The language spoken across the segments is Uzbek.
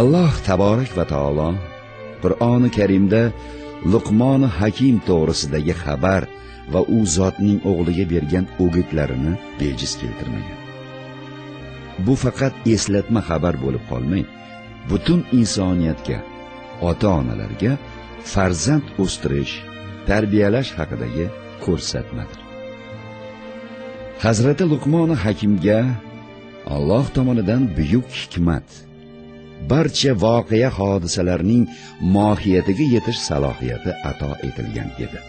alloh taborak va taolo qur'oni karimda luqmoni hakim to'g'risidagi xabar va u zotning o'g'liga bergan o'gitlarini bejiz keltirmagan. Bu faqat eslatma xabar bo'lib qolmay butun insoniyatga ota onalarga farzand o'stirish tarbiyalash haqidagi ko'rsatmadir. Hazrati luqmoni hakimga alloh tomonidan buyuk hikmat barcha voqea hodisalarning mohiyatiga yetish salohiyati ato etilgan edi.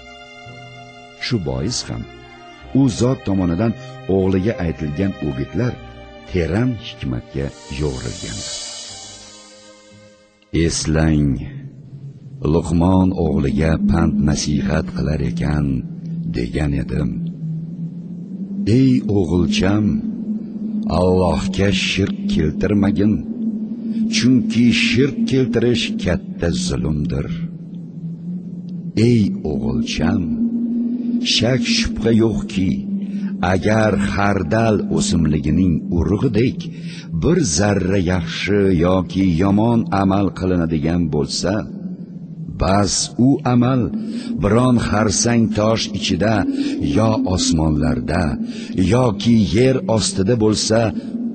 Shu bois ham u zot tomonidan o'g'liga aytilgan o'gitlar teran hikmatga yo'g'rilgandir eslang luqmon o'g'liga pand nasihat qilar ekan degan edim. Ey o'g'ilcham allohga shirk keltirmagin. Chunki shirk keltirish katta zulmdir. Ey o'g'ilcham shak shubha yo'qki agar xardal o'simligining urug'idek bir zarra yaxshi yoki yomon amal qilinadigan bo'lsa bas u amal biron xarsang tosh ichida yo osmonlarda yoki yer ostida bo'lsa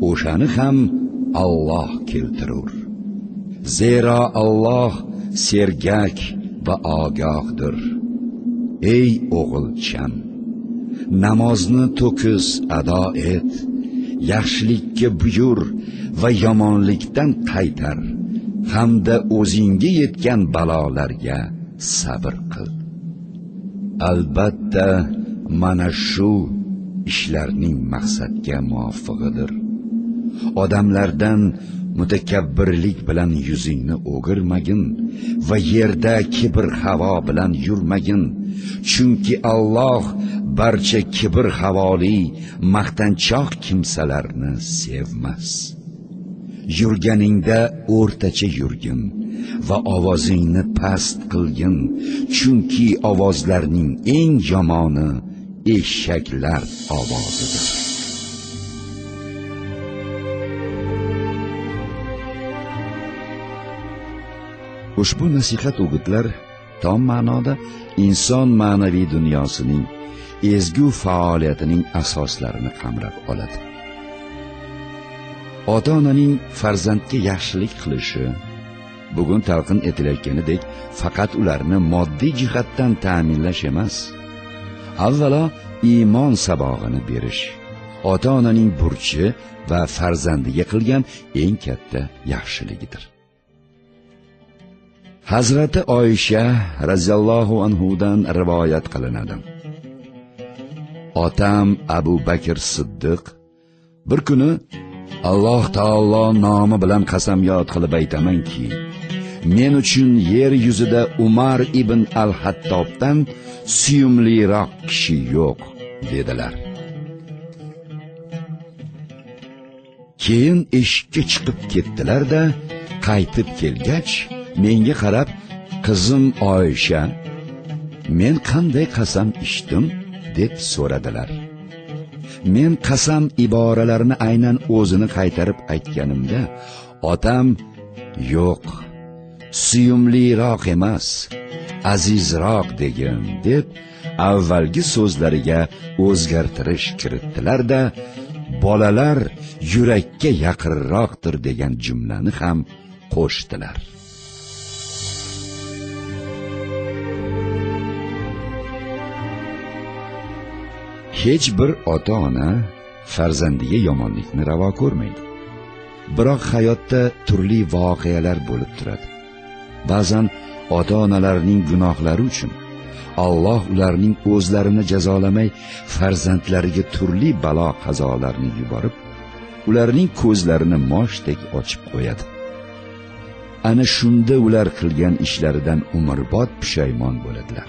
o'shani ham Alloh keltirur. Zero Alloh sergak va ogohdir. Ey o'g'ilcham namozni to'kis ado et yaxshilikka buyur va yomonlikdan qaytar hamda o'zingga yetgan balolarga sabr qil. Albatta mana shu ishlarning maqsadga muvofiqidir. Odamlardan mutakabbirlik bilan yuzingni o'girmagin va yerda kibr havo bilan yurmagin. Chunki Alloh barcha kibr havoli maqtanchoq kimsalarni sevmas. Yurganingda o'rtacha yurgin va ovozingni past qilgin. Chunki ovozlarning eng yomoni eshaklar ovozidir. Ushbu nasihat o'gitlar tom ma'noda inson ma'naviy dunyosining ezgu faoliyatining asoslarini qamrab oladi. Ota onaning farzandga yaxshilik qilishi bugun talqin etilayotganidek faqat ularni moddiy jihatdan ta'minlash emas avvalo iymon sabog'ini berish ota onaning burchi va farzandiga qilgan eng katta yaxshiligidir. Hazrati oysha roziyallohu anhudan rivoyat qilinadi. Otam abu bakr siddiq bir kuni alloh taolo nomi bilan qasamyod qilib aytamanki men uchun yer yuzida umar ibn al hattobdan suyumliroq kishi yo'q dedilar. Keyin eshikka chiqib ketdilar-da qaytib kelgach menga qarab qizim oysha men qanday qasam ichdim? deb so'radilar. Men qasam iboralarini aynan o'zini qaytarib aytganimda otam yo'q suyumliroq emas azizroq degin deb avvalgi so'zlariga o'zgartirish kiritdilar-da bolalar yurakka yaqinroqdir degan jumlani ham qo'shdilar. Hech bir ota ona farzandiga yomonlikni ravo ko'rmaydi. Biroq hayotda turli voqealar bo'lib turadi. Ba'zan ota onalarning gunohlari uchun alloh ularning o'zlarini jazolamay farzandlariga turli balo qazolarni yuborib ularning ko'zlarini moshdek ochib qo'yadi. Ana shunda ular qilgan ishlaridan umrbod pushaymon bo'ladilar.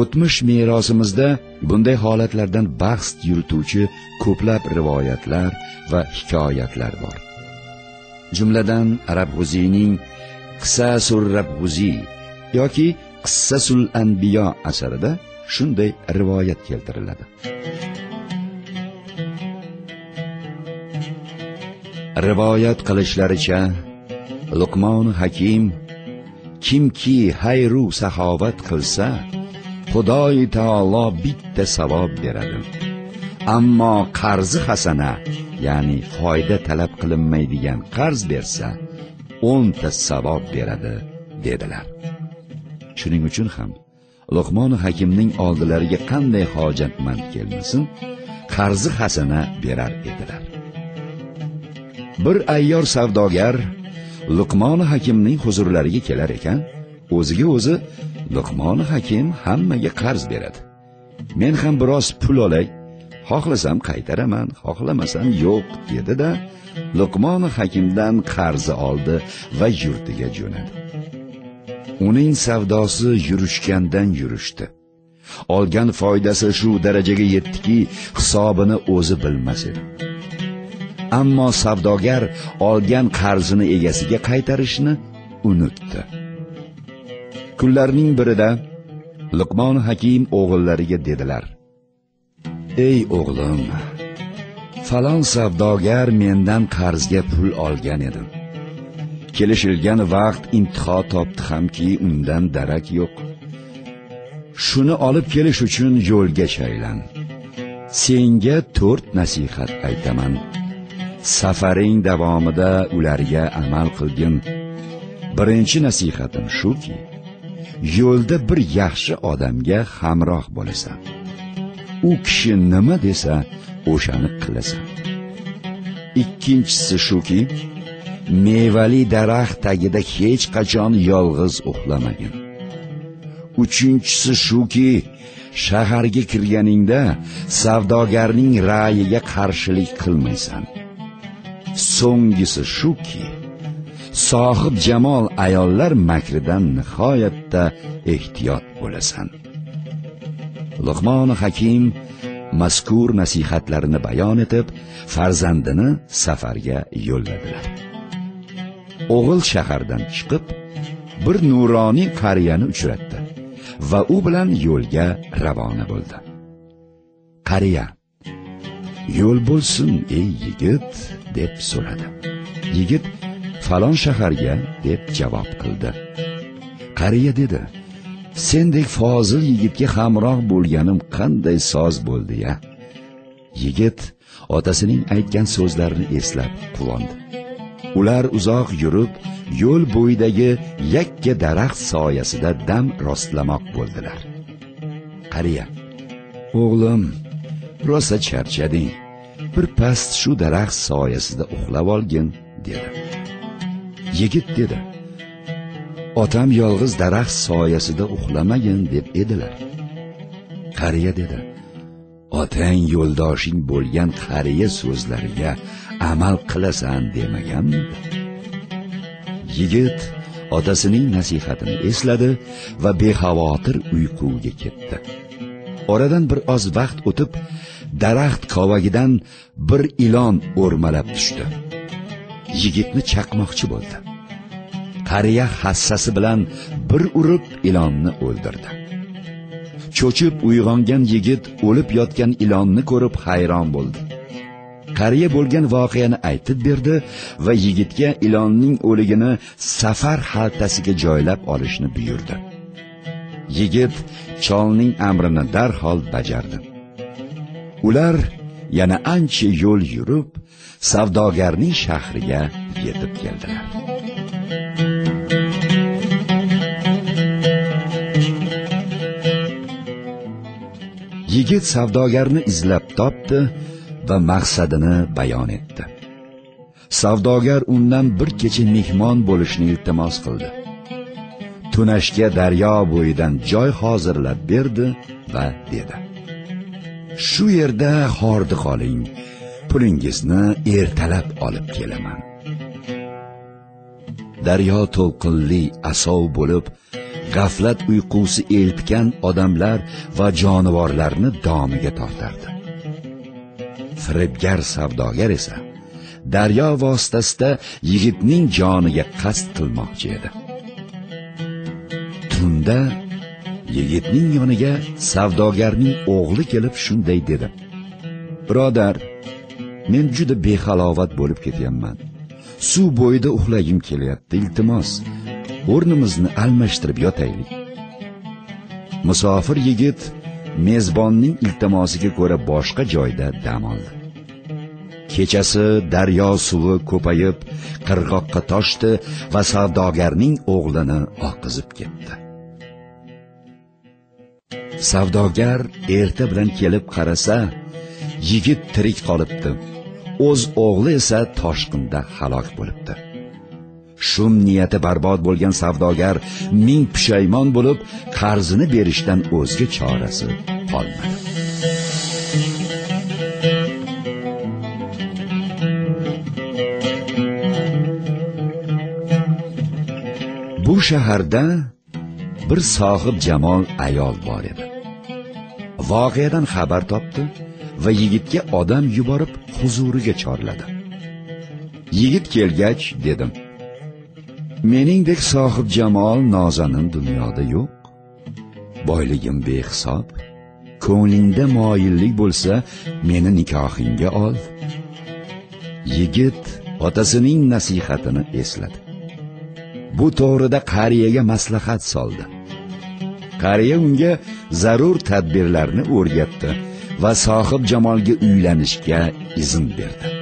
O'tmish merosimizda bunday holatlardan bahs yurituvchi ko'plab rivoyatlar va hikoyatlar bor. Jumladan arab g'uziyning qisasul rabg'uziy yoki qissasul anbiyo asarida shunday rivoyat keltiriladi. Rivoyat qilishlaricha luqmon hakim kimki hayru saxovat qilsa xudoyi taolo bitta savob beradi. Ammo qarzi hasana ya'ni foyda talab qilinmaydigan qarz bersa o'nta savob beradi dedilar. Shuning uchun ham luqmon hakimning oldilariga qanday hojatmand kelmasin qarzi hasana berar edilar. Bir ayyor savdogar luqmon hakimning huzurlariga kelar ekan o'ziga o'zi luqmon hakim hammaga qarz beradi. Men ham biroz pul olay xohlasam qaytaraman xohlamasam yo'q dedi da luqmon hakimdan qarzi oldi va yurtiga jo'nadi. Uning savdosi yurishgandan yurishdi. Olgan foydasi shu darajaga yetdiki hisobini o'zi bilmas edi. Ammo savdogar olgan qarzini egasiga qaytarishni unutdi. Kunlarning birida luqmon hakim o'g'illariga dedilar. Ey o'g'lim falon savdogar mendan qarzga pul olgan edi kelishilgan vaqt imtiho topdi hamki undan darak yo'q. Shuni olib kelish uchun yo'lga shaylan senga to'rt nasihat aytaman. Safaring davomida ularga amal qilgin. Birinchi nasihatim shuki yo'lda bir yaxshi odamga hamroh bo'lasan. U kishi nima desa o'shani qilasan. Ikkinchisi shuki mevali daraxt tagida hech qachon yolg'iz uxlamagin. Uchinchisi shuki shaharga kirganingda savdogarning ra'yiga qarshilik qilmaysan. So'nggisi shuki sohib jamol ayollar makridan nihoyatda ehtiyot bo'lasan. Luqmon hakim mazkur nasihatlarini bayon etib farzandini safarga yo'lladilar. O'g'il shahardan chiqib bir nuroniy qariyani uchratdi va u bilan yo'lga ravona bo'ldi. Qariya yo'l bo'lsin ey yigit deb so'radi. Yigit falon shaharga deb javob qildi. Qariya dedi sendek fozil yigitga hamroh bo'lganim qanday soz bo'ldi ya? Yigit otasining aytgan so'zlarini eslab quvondi. Ular uzoq yurib yo'l bo'yidagi yakka daraxt soyasida dam rostlamoq bo'ldilar. Qariya o'g'lim rosa charchading. Bir past shu daraxt soyasida uxlab olgin dedi. Yigit dedi. Otam yolg'iz daraxt soyasida uxlamagin deb edilar. Qariya dedi. Otang yo'ldoshing bo'lgan qariya so'zlariga amal qilasan demagan yigit otasining nasihatini esladi va bexavotir uyquga ketdi. Oradan bir oz vaqt o'tib daraxt kovagidan bir ilon o'rmalab tushdi. Yigitni chaqmoqchi bo'ldi. Qariya hassasi bilan bir urib ilonni o'ldirdi. Cho'chib uyg'ongan yigit o'lib yotgan ilonni ko'rib hayron bo'ldi. Qariya bo'lgan voqeani aytib berdi va yigitga ilonning o'ligini safar xaltasiga joylab olishni buyurdi. Yigit cholning amrini darhol bajardi. Ular yana ancha yo'l yurib savdogarning shahriga yetib keldilar. Yigit savdogarni izlab topdi va maqsadini bayon etdi. Savdogar undan bir kecha mehmon bo'lishni iltimos qildi. Tunashga daryo bo'yidan joy hozirlab berdi va dedi. Shu yerda hordi qoling pulingizni ertalab olib kelaman. Daryo to'lqinli asov bo'lib g'aflat uyqusi eltgan odamlar va jonivorlarni domiga tortardi. Firibgar savdogar esa daryo vositasida yigitning joniga qasd qilmoqchi edi. Tunda yigitning yoniga savdogarning o'g'li kelib shunday dedi. Birodar men juda behalovat bo'lib ketyapman. Suv bo'yida uxlagim kelyapti iltimos. O'rnimizni almashtirib yotaylik. Musofir yigit mezbonning iltimosiga ko'ra boshqa joyda dam oldi. Kechasi daryo suvi ko'payib qirg'oqqa toshdi va savdogarning o'g'lini oqizib ketdi. Savdogar erta bilan kelib qarasa yigit tirik qolibdi. O'z o'g'li esa toshqinda halok bo'libdi. Shum niyati barbod bo'lgan savdogar ming pushaymon bo'lib qarzini berishdan o'zga chorasi qolmadi. Bu shaharda bir sohib jamol ayol bor edi. Voqeadan xabar topdi va yigitga odam yuborib huzuriga chorladi. Yigit kelgach dedim meningdek sohib jamol nozanim dunyoda yo'q. Boyligim behisob. Ko'nglingda moyillik bo'lsa meni nikohingga ol. Yigit otasining nasihatini esladi. Bu to'g'rida qariyaga maslahat soldi. Qariya unga zarur tadbirlarni o'rgatdi va sohib jamolga uylanishga izn berdi.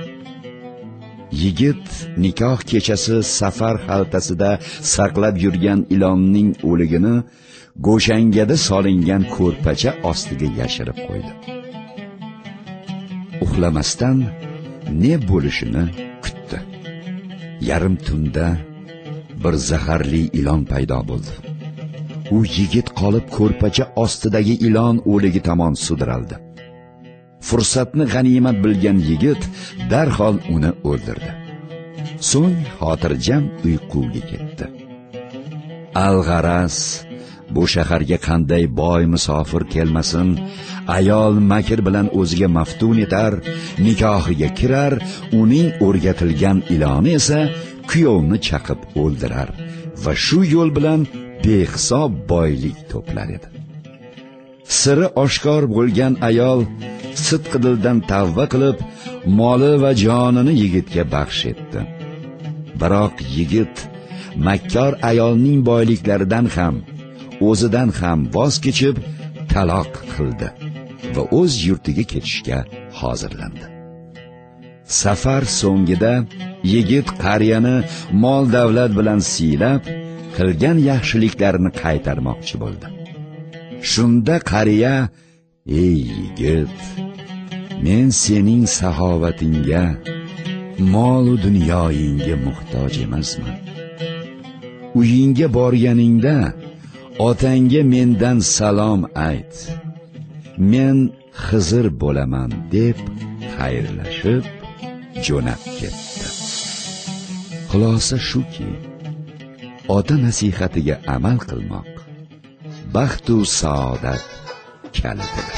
Yigit nikoh kechasi safar xaltasida saqlab yurgan ilonning o'ligini go'shangada solingan ko'rpacha ostiga yashirib qo'ydi. Uxlamasdan ne bo'lishini kutdi. Yarim tunda bir zaharli ilon paydo bo'ldi. U yigit qolib ko'rpacha ostidagi ilon o'ligi tomon sudraldi. Fursatni g'animat bilgan yigit darhol uni o'ldirdi. So'ng xotirjam uyquga ketdi. Alg'aras bu shaharga qanday boy musofir kelmasin ayol makr bilan o'ziga maftun etar nikohiga kirar uning o'rgatilgan iloni esa kuyovni chaqib o'ldirar va shu yo'l bilan behisob boylik to'plar edi. Siri oshkor bo'lgan ayol sidqi dildan tavba qilib moli va jonini yigitga baxsh etdi. Biroq yigit makkor ayolning boyliklaridan ham o'zidan ham voz kechib taloq qildi va o'z yurtiga ketishga hozirlandi. Safar so'ngida yigit qariyani mol davlat bilan siylab qilgan yaxshiliklarini qaytarmoqchi bo'ldi. Shunda qariya ey yigit men sening saxovatingga molu dunyoyingga muhtoj emasman. Uyingga borganingda otangga mendan salom ayt. Men xizir bo'laman deb xayrlashib jo'nab ketdi. Xulosa shuki ota nasihatiga amal qilmoq بخت و سعادت کلمه.